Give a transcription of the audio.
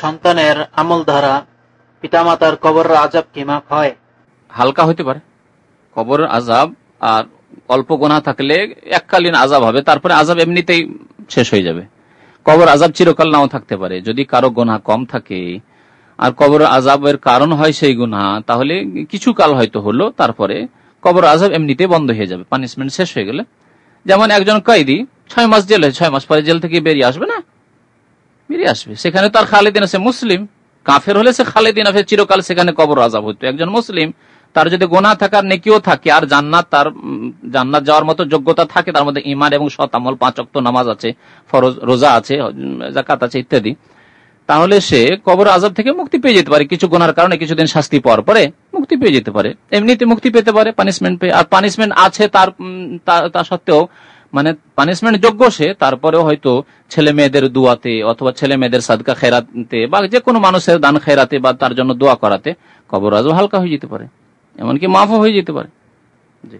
সন্তানের আমল দ্বারা পিতামাতার কবর আজাব কি মাফ হয়। হালকা হতে পারে। কবর আজাব আর অল্প গোনা থাকলে এককালীন আজাব হবে, তারপরে আজাব এমনিতেই শেষ হয়ে যাবে। কবর আজাব চিরকাল নাও থাকতে পারে। যদি কারও গোনা কম থাকে আর কবর আজাবের কারণ হয় সেই গুণা তাহলে কিছু কাল হয়তো হলো, তারপরে কবর আজাব এমনিতে বন্ধ হয়ে যাবে। পানিশমেন্ট শেষ হয়ে গেলে। যেমন একজন কয়েদি, ছয় মাস জেলে, ছয় মাস পরে জেল থেকে বেরিয়ে আসবে না? বেরিয়ে আসবে। সেখানে তার খালেদিন আছে মুসলিম। কাফের হলে সে খালেদিন আছে চিরকাল সেখানে কবর আজাব হতো একজন মুসলিম, তার যদি গোনা থাকার নেকিও থাকে, আর জান্নাত তার জান্নাত যাওয়ার মতো যোগ্যতা থাকে, তার মধ্যে ইমান এবং সৎ আমল, পাঁচ অক্ত নামাজ আছে, ফরজ, রোজা আছে জাকাত আছে, ইত্যাদি। তাহলে সে কবর আজাব থেকে মুক্তি পেয়ে যেতে পারে। কিছু গোনার কারণে কিছুদিন শাস্তি পাওয়ার পরে মুক্তি পেয়ে যেতে পারে। এমনিতে মুক্তি পেতে পারে পানিশমেন্ট পেয়ে আর পানিশমেন্ট আছে তার তা সত্ত্বেও মানে পানিশমেন্ট যোগ্য সে তারপরে হয়তো ছেলে মেয়েদের দোয়াতে অথবা ছেলে মেয়েদের সাদকা খেরাতে বা যে কোনো মানুষের দান খেরাতে বা তার জন্য দোয়া করাতে কবর আজও হালকা হয়ে যেতে পারে। এমনকি মাফও হয়ে যেতে পারে। জি।